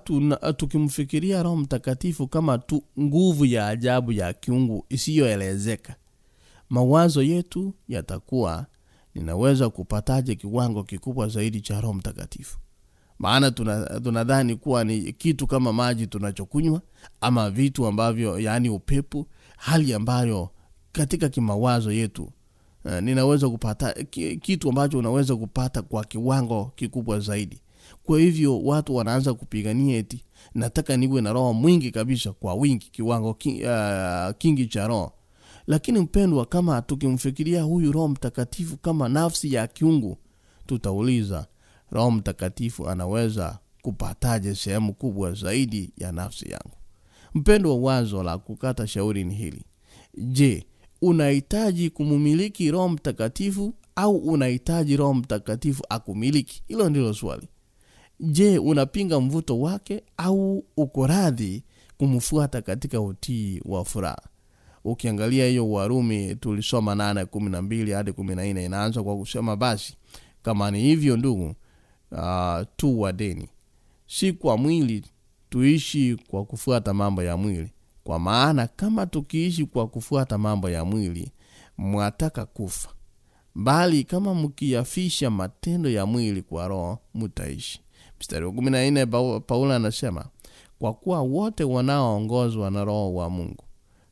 tukimfikiria roho mtakatifu kama tu nguvu ya ajabu ya kiungu isiyoelezeka mawazo yetu yatakuwa ninaweza kupataje kiwango kikubwa zaidi cha roho mtakatifu maana tunadhani tuna, kuwa ni kitu kama maji tunachokunywa ama vitu ambavyo yaani upepo hali ambayo katika kimawazo yetu uh, ninaweza kupata kitu ambacho unaweza kupata kwa kiwango kikubwa zaidi. Kwa hivyo watu wanaanza kupigania eti nataka niwe na roho mwingi kabisa kwa wingi kiwango ki, uh, kingi cha roho. Lakini mpendwa kama tukimfikiria huyu roho mtakatifu kama nafsi ya kiungu tutauliza roho mtakatifu anaweza kupataje sehemu kubwa zaidi ya nafsi yangu? Mpendo wa wazo la kukata shauri ni hili. Je unahitaji kumumiliki roho mtakatifu au unahitaji roho mtakatifu akumiliki? Hilo ndilo swali. Je unapinga mvuto wake au uko radhi kumfuata katika utii wa furaha? Ukiangalia hiyo warumi tulisoma nane kumi na mbili hadi kumi na nne inaanza kwa kusema basi kama ni hivyo ndugu uh, tu wa deni, si kwa mwili tuishi kwa kufuata mambo ya mwili. Kwa maana kama tukiishi kwa kufuata mambo ya mwili mwataka kufa. Bali kama mkiyafisha matendo ya mwili kwa roho mutaishi. Mstari wa kumi na nne Pau- paulo anasema kwa kuwa wote wanaoongozwa na roho wa mungu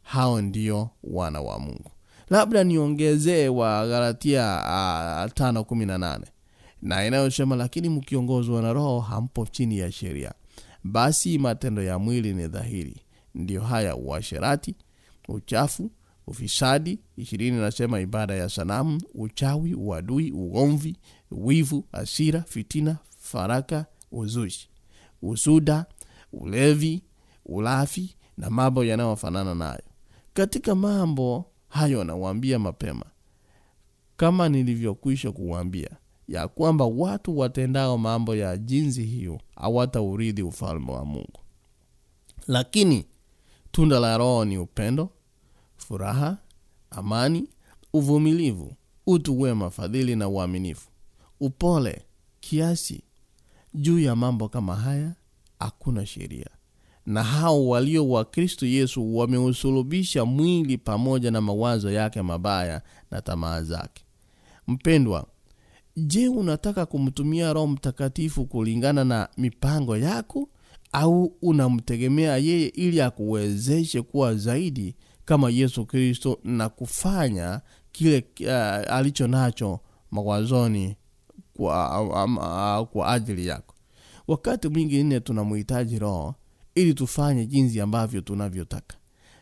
hao ndio wana wa mungu. Labda niongezee wa galatia uh, tano kumi na inayosema lakini mkiongozwa na roho hampo chini ya sheria. Basi matendo ya mwili ni dhahiri. Ndio haya uasherati uchafu ufisadi ishirini nasema ibada ya sanamu uchawi uadui ugomvi wivu asira fitina faraka uzushi usuda ulevi ulafi na mambo yanayofanana nayo. Katika mambo hayo nawaambia mapema kama nilivyokwisha kuwambia ya kwamba watu watendao mambo ya jinsi hiyo hawataurithi ufalme wa mungu. Lakini tunda la roho ni upendo furaha amani uvumilivu utu wema fadhili na uaminifu. Upole kiasi juu ya mambo kama haya hakuna sheria. Na hao walio wa kristo yesu wameusulubisha mwili pamoja na mawazo yake mabaya na tamaa zake. Mpendwa je unataka kumtumia roho mtakatifu kulingana na mipango yako? Au unamtegemea yeye ili akuwezeshe kuwa zaidi kama yesu kristo na kufanya kile uh, alicho nacho mawazoni kwa, um, uh, kwa ajili yako? Wakati mwingine tunamhitaji roho ili tufanye jinsi ambavyo tunavyotaka.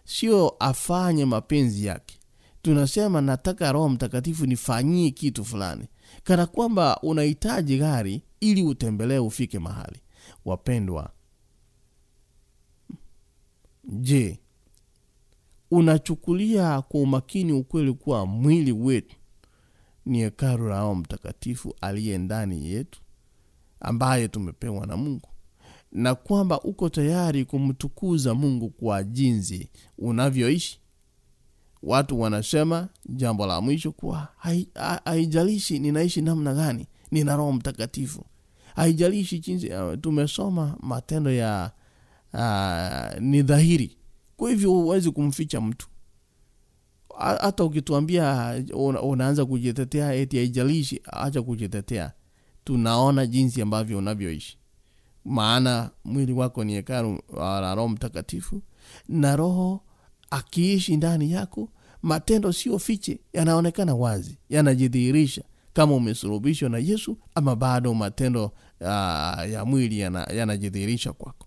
Sio afanye mapenzi yake. Tunasema nataka roho mtakatifu nifanyie kitu fulani kana kwamba unahitaji gari ili utembelee ufike mahali. Wapendwa je unachukulia kwa umakini ukweli kuwa mwili wetu ni hekalu la roho mtakatifu aliye ndani yetu ambaye tumepewa na mungu? Na kwamba uko tayari kumtukuza mungu kwa jinsi unavyoishi watu wanasema jambo la mwisho kuwa hai- ha- haijalishi ninaishi namna gani nina roho mtakatifu. Haijalishi jinsi uh, tumesoma matendo ya uh, ni dhahiri. Kwa hivyo huwezi kumficha mtu. Ha- hata ukituambia una, unaanza kujitetea eti haijalishi acha kujitetea. Tunaona jinsi ambavyo unavyoishi. Maana mwili wako ni hekalu la roho mtakatifu na roho akiishi ndani yako matendo sio fiche yanaonekana wazi yanajidhihirisha. Kama umesulubishwa na yesu ama bado matendo uh, ya mwili yanajidhihirisha yana- kwako.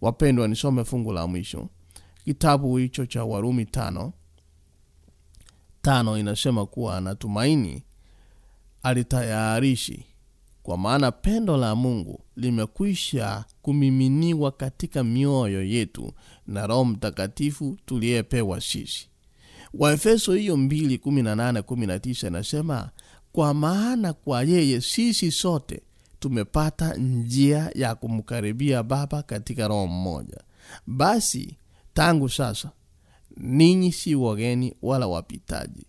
Wapendwa nisome fungu la mwisho. Kitabu hicho cha warumi tano tano inasema kuwa anatumaini alitayarishi kwa maana pendo la mungu limekwisha kumiminiwa katika mioyo yetu na roho mtakatifu tuliyepewa sisi. Waefeso hiyo 21819 inasema kwa maana kwa yeye sisi sote tumepata njia ya kumkaribia baba katika roho mmoja. Basi tangu sasa ninyi si wageni wala wapitaji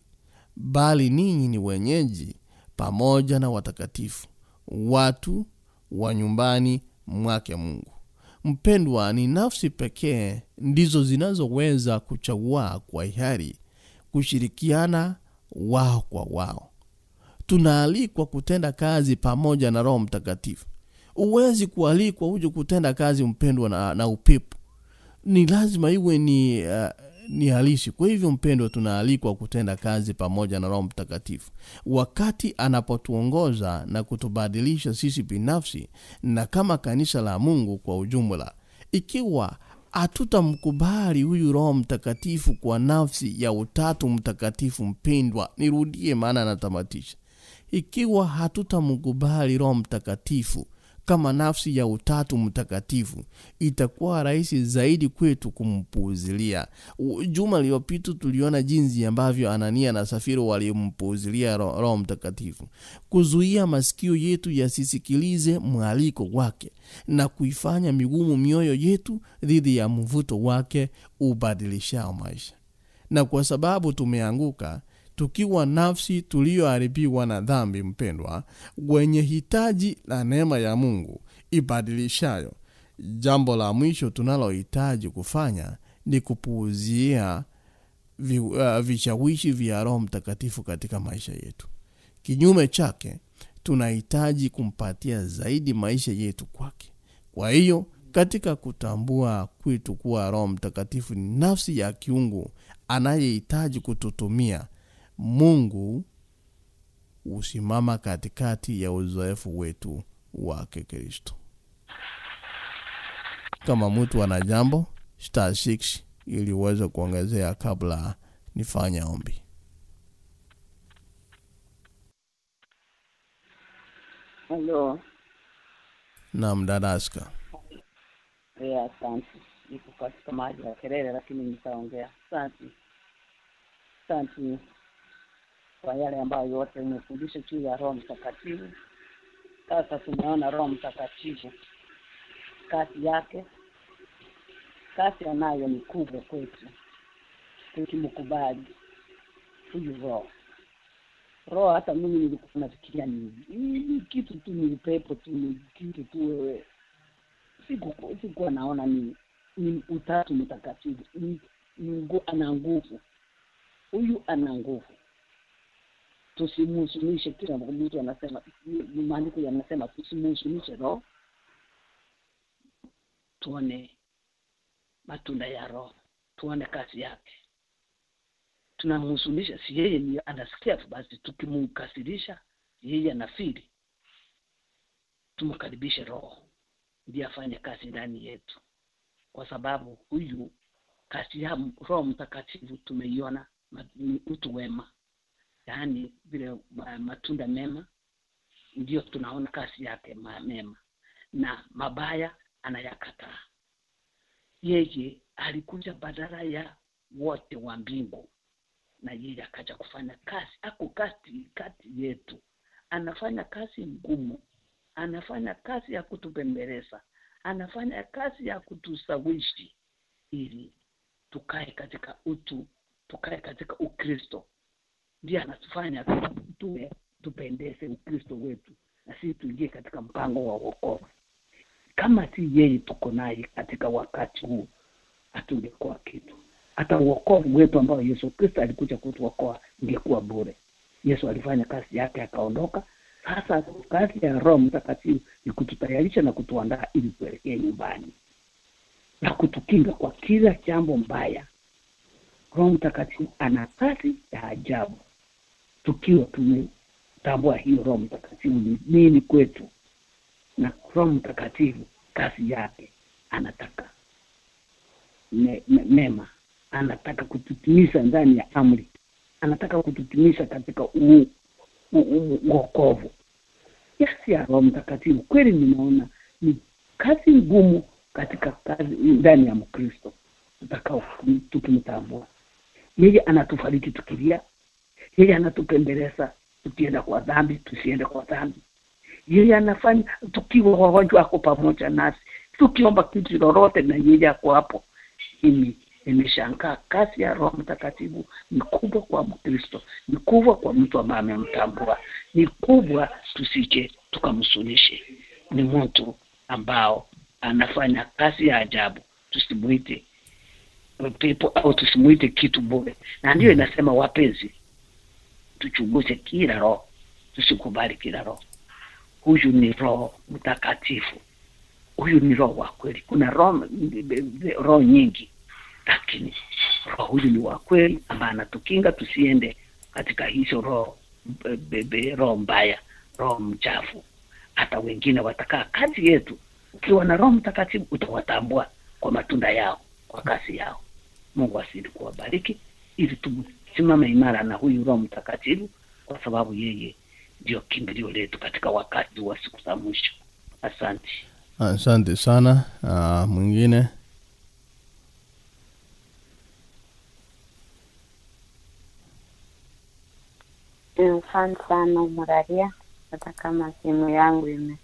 bali ninyi ni wenyeji pamoja na watakatifu watu wa nyumbani mwake mungu. Mpendwa ni nafsi pekee ndizo zinazoweza kuchagua kwa hiari kushirikiana wao kwa wao. Tunaalikwa kutenda kazi pamoja na roho mtakatifu. Uwezi kualikwa uje kutenda kazi mpendwa na, na upepo. Ni lazima iwe ni uh, ni halisi. Kwa hivyo mpendwa tunaalikwa kutenda kazi pamoja na roho mtakatifu. Wakati anapotuongoza na kutubadilisha sisi binafsi na kama kanisa la mungu kwa ujumla ikiwa hatutamkubali huyu roho mtakatifu kwa nafsi ya utatu mtakatifu mpendwa nirudie maana anatamatisha ikiwa hatutamkubali roho mtakatifu kama nafsi ya utatu mtakatifu itakuwa rahisi zaidi kwetu kumpuuzilia. Juma lililopita tuliona jinsi ambavyo anania na safiro walimpuuzilia ro- roho mtakatifu kuzuia masikio yetu yasisikilize mwaliko wake na kuifanya migumu mioyo yetu dhidi ya mvuto wake ubadilishao maisha. Na kwa sababu tumeanguka tukiwa nafsi tuliyoharibiwa na dhambi mpendwa wenye hitaji la neema ya mungu ibadilishayo. Jambo la mwisho tunalohitaji kufanya ni kupuuzia vi, uh, vishawishi vya roho mtakatifu katika maisha yetu. Kinyume chake tunahitaji kumpatia zaidi maisha yetu kwake. Kwa hiyo katika kutambua kwetu kuwa roho mtakatifu ni nafsi ya kiungu anayehitaji kututumia mungu husimama katikati ya uzoefu wetu wake kristo. Kama mtu ana jambo star 6 ili uweze kuongezea kabla nifanya ombi. Halo, nam dadaska Yeah, asante. Niko katika maji ya kelele, lakini nitaongea. Asante, asante kwa yale ambayo yote umefundisha juu ya Roho Mtakatifu. Sasa tumeona Roho Mtakatifu kazi yake, kazi anayo ni kubwa kwetu, tukimkubali huyu Roho. Roho hata mimi nilikuwa nafikiria ni kitu tu ni upepo tu ni kitu tu wewe. Siku sikuwa naona ni ni utatu mtakatifu ana nguvu. Huyu ana nguvu tusimhusunishe kila mtu anasema maandiko yanasema tusimhusunishe roho tuone matunda ya roho tuone kazi yake. Tunamhuzunisha si yeye ni anasikia tu basi tukimukasirisha yeye anafiri. Tumkaribishe roho ndiye afanye kazi ndani yetu. Kwa sababu huyu kazi ya roho mtakatifu tumeiona mtu wema yaani vile matunda mema ndio tunaona kazi yake mema. Na mabaya anayakataa. Yeye alikuja badala ya wote wa mbingu na yeye akaja kufanya kazi ako kati kati yetu. Anafanya kazi ngumu anafanya kazi ya kutupembeleza anafanya kazi ya kutusawishi ili tukae katika utu tukae katika ukristo ndiye anatufanya tuwe tupendeze ukristo wetu na sisi tuingie katika mpango wa uokovu kama si yeye tuko naye katika wakati huu hatungekuwa kitu. Hata uokovu wetu ambao yesu kristo alikuja kutuokoa ingekuwa bure. Yesu alifanya kazi yake akaondoka. Sasa kazi ya roho mtakatifu ni kututayarisha na kutuandaa ili tuelekee nyumbani na kutukinga kwa kila jambo mbaya. Roho mtakatifu ana kazi ya ajabu tukiwa tumetambua hiyo roho mtakatifu. Ni nini kwetu? Na roho mtakatifu kazi yake anataka me, me, mema anataka kututimiza ndani ya amri anataka kututimiza katika uokovu kiasi ya roho mtakatifu kweli ninaona ni kazi ngumu katika kazi ndani ya mkristo tutakao tukimtambua. Yeye anatufariki tukilia yeye anatupembeleza tukienda kwa dhambi tusiende kwa dhambi. Yeye anafanya tukiwa wagonjwa ako pamoja nasi. Tukiomba kitu lolote na yeye ako hapo. Mimi nimeshangaa kazi ya roho mtakatifu ni kubwa kwa mkristo ni kubwa kwa mtu ambaye amemtambua. Ni kubwa tusije tukamsunishe ni mtu ambao anafanya kazi ya ajabu. Tusimwite pepo au tusimwite kitu bure. Na ndiyo inasema wapenzi tuchunguze kila roho tusikubali kila roho. Huyu ni roho mtakatifu. Huyu ni roho wa kweli. Kuna roho roho nyingi lakini roho huyu ni wa kweli ambaye anatukinga tusiende katika hizo roho be- be- be- roho mbaya roho mchafu. Hata wengine watakaa kati yetu ukiwa na roho mtakatifu utawatambua kwa matunda yao kwa kazi yao. Mungu asidi kuwabariki ili tusimame imara na huyu roho mtakatifu kwa sababu yeye ndio kimbilio letu katika wakati wa siku za mwisho. Asante. Asante sana. Uh, mwingine? Asante sana Muraria, hata kama simu yangu ime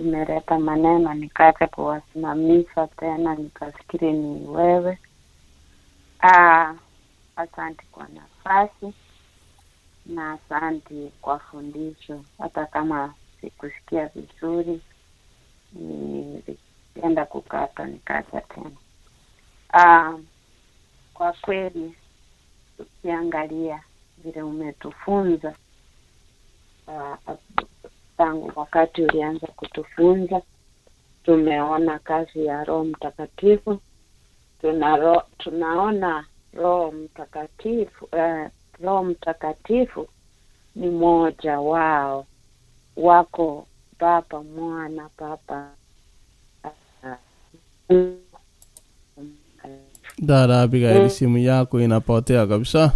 imeleta maneno nikate kuwasimamisha tena, nikafikiri ni wewe. Ah, asante kwa nafasi na asante kwa fundisho, hata kama sikusikia vizuri, nilienda kukata nikaca tena. Aa, kwa kweli ukiangalia vile umetufunza uh, tangu wakati ulianza kutufunza tumeona kazi ya roho mtakatifu tuna ro, tunaona roho mtakatifu eh, roho mtakatifu ni mmoja wao. Wako baba mwana baba dada abigaili simu yako inapotea kabisa.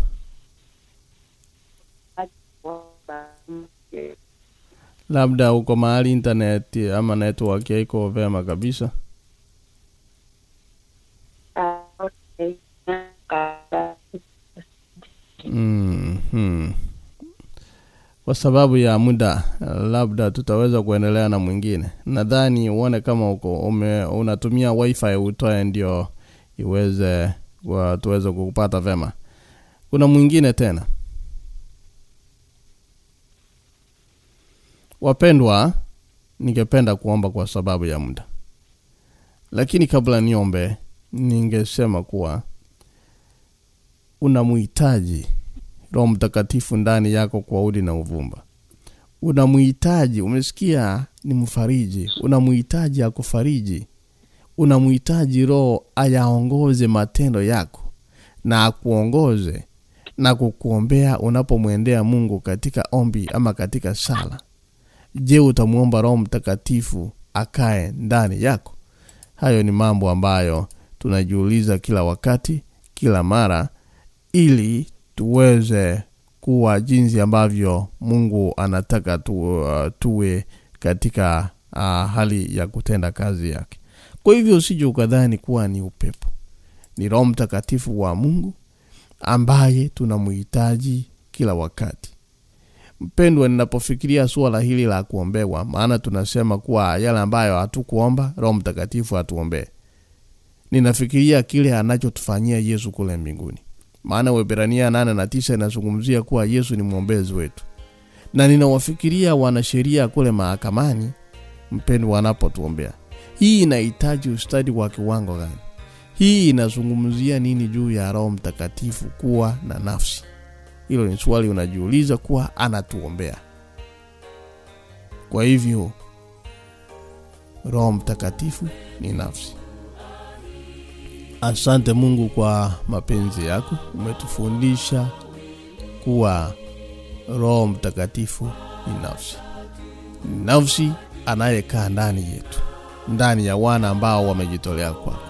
Labda uko mahali internet ama network yaiko vema kabisa mm-hmm. kwa sababu ya muda labda tutaweza kuendelea na mwingine. Nadhani uone kama uko ume, unatumia wifi utoe ndio iweze kwa tuweze kukupata vema. Kuna mwingine tena. Wapendwa ningependa kuomba kwa sababu ya muda. Lakini kabla niombe ningesema kuwa unamhitaji roho mtakatifu ndani yako kwa udi na uvumba. Unamhitaji umesikia ni mfariji. Unamhitaji akufariji. Unamhitaji roho ayaongoze matendo yako na akuongoze na kukuombea unapomwendea mungu katika ombi ama katika sala. Je utamwomba roho mtakatifu akae ndani yako? Hayo ni mambo ambayo tunajiuliza kila wakati kila mara ili tuweze kuwa jinsi ambavyo mungu anataka tu, uh, tuwe katika uh, hali ya kutenda kazi yake. Kwa hivyo usije ukadhani kuwa ni upepo. Ni roho mtakatifu wa mungu ambaye tunamhitaji kila wakati. Mpendwa ninapofikiria suala hili la kuombewa maana tunasema kuwa yale ambayo hatukuomba roho mtakatifu atuombee. ninafikiria kile anachotufanyia yesu kule mbinguni maana Waebrania nane na tisa inazungumzia kuwa yesu ni mwombezi wetu. Na ninawafikiria wanasheria kule mahakamani mpendo, wanapotuombea. Hii inahitaji ustadi wa kiwango gani? Hii inazungumzia nini juu ya roho mtakatifu kuwa na nafsi? Hilo ni swali unajiuliza kuwa anatuombea. Kwa hivyo roho mtakatifu ni nafsi asante mungu kwa mapenzi yako. Umetufundisha kuwa roho mtakatifu ni nafsi. Nafsi anayekaa ndani yetu ndani ya wana ambao wamejitolea kwako.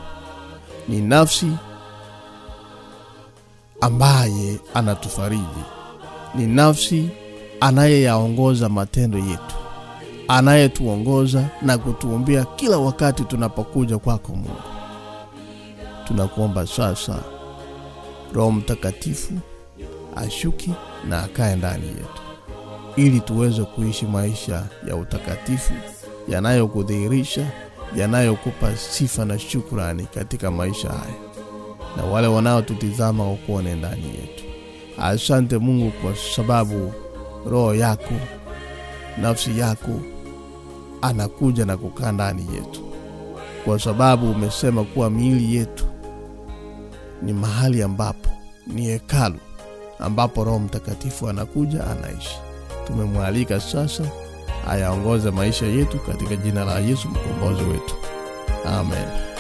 Ni nafsi ambaye anatufariji. Ni nafsi anayeyaongoza matendo yetu anayetuongoza na kutuombea kila wakati tunapokuja kwako mungu tunakuomba sasa. Roho mtakatifu ashuki na akae ndani yetu ili tuweze kuishi maisha ya utakatifu yanayokudhihirisha yanayokupa sifa na shukrani katika maisha haya na wale wanaotutizama wakuone ndani yetu. Asante mungu kwa sababu roho yako nafsi yako anakuja na kukaa ndani yetu kwa sababu umesema kuwa miili yetu ni mahali ambapo ni hekalu ambapo roho mtakatifu anakuja anaishi. Tumemwalika sasa ayaongoze maisha yetu katika jina la yesu mkombozi wetu. Amen